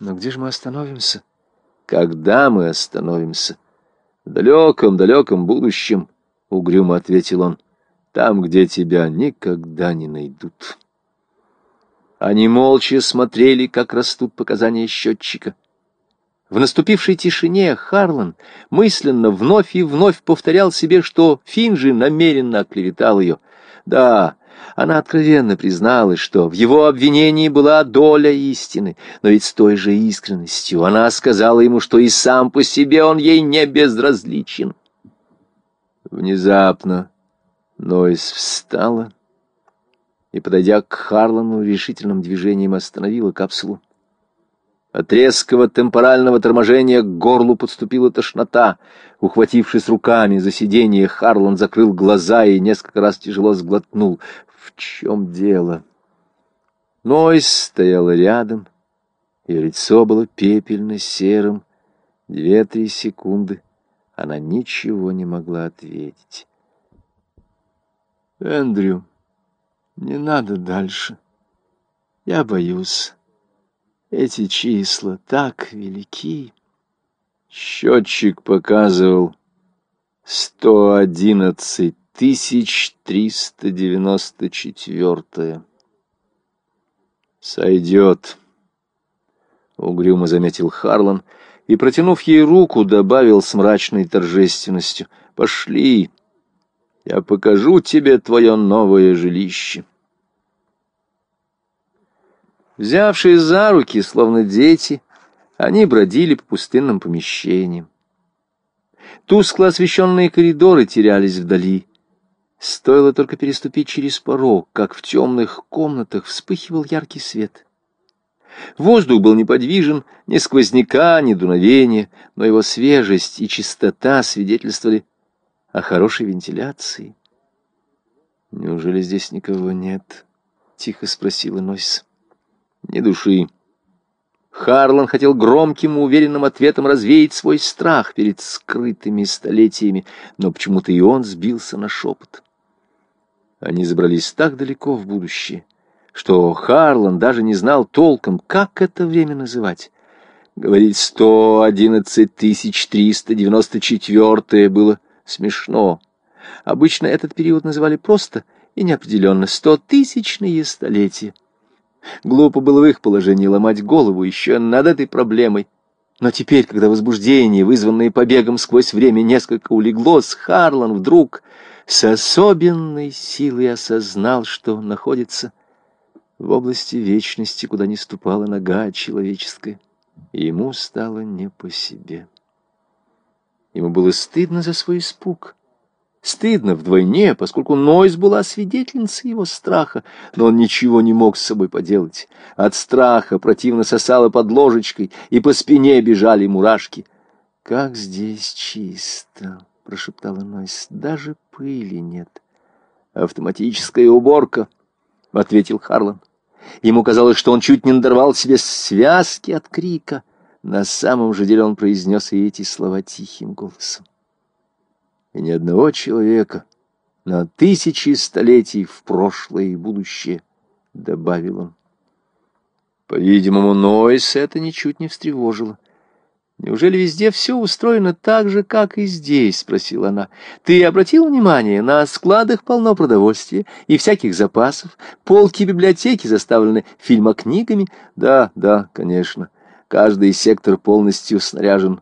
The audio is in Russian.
Но где же мы остановимся? Когда мы остановимся? В далеком-далеком будущем, — угрюмо ответил он, — там, где тебя никогда не найдут. Они молча смотрели, как растут показания счетчика. В наступившей тишине Харлан мысленно вновь и вновь повторял себе, что Финджи намеренно оклеветал ее. Да, она откровенно призналась, что в его обвинении была доля истины, но ведь с той же искренностью она сказала ему, что и сам по себе он ей не безразличен. Внезапно Нойс встала и, подойдя к Харлану, решительным движением остановила капсулу. От резкого темпорального торможения к горлу подступила тошнота. Ухватившись руками за сиденье, Харлан закрыл глаза и несколько раз тяжело сглотнул. В чем дело? Нойс стояла рядом, ее лицо было пепельно-серым. Две-три секунды она ничего не могла ответить. «Эндрю, не надо дальше. Я боюсь». Эти числа так велики. Счетчик показывал сто одиннадцать тысяч триста девяносто четвертое. Сойдет, угрюмо заметил Харлан и, протянув ей руку, добавил с мрачной торжественностью. Пошли, я покажу тебе твое новое жилище. Взявшись за руки, словно дети, они бродили по пустынным помещениям. Тускло освещенные коридоры терялись вдали. Стоило только переступить через порог, как в темных комнатах вспыхивал яркий свет. Воздух был неподвижен, ни сквозняка, ни дуновения, но его свежесть и чистота свидетельствовали о хорошей вентиляции. «Неужели здесь никого нет?» — тихо спросила Нойс ни души. Харлан хотел громким и уверенным ответом развеять свой страх перед скрытыми столетиями, но почему-то и он сбился на шепот. Они забрались так далеко в будущее, что Харлан даже не знал толком, как это время называть. Говорить «сто одиннадцать тысяч триста девяносто четвертое» было смешно. Обычно этот период называли просто и неопределенно «сто тысячные столетия». Глупо было в их положении ломать голову еще над этой проблемой. Но теперь, когда возбуждение, вызванное побегом сквозь время, несколько улеглось, Харлан вдруг с особенной силой осознал, что находится в области вечности, куда не ступала нога человеческая. И ему стало не по себе. Ему было стыдно за свой испуг. Стыдно вдвойне, поскольку Нойс была свидетельницей его страха, но он ничего не мог с собой поделать. От страха противно сосало под ложечкой, и по спине бежали мурашки. «Как здесь чисто!» — прошептала Нойс. «Даже пыли нет». «Автоматическая уборка», — ответил Харлан. Ему казалось, что он чуть не надорвал себе связки от крика. На самом же деле он произнес и эти слова тихим голосом и ни одного человека на тысячи столетий в прошлое и будущее, — добавил он. По-видимому, Нойс это ничуть не встревожило. «Неужели везде все устроено так же, как и здесь?» — спросила она. «Ты обратил внимание, на складах полно продовольствия и всяких запасов, полки библиотеки заставлены фильмокнигами?» «Да, да, конечно. Каждый сектор полностью снаряжен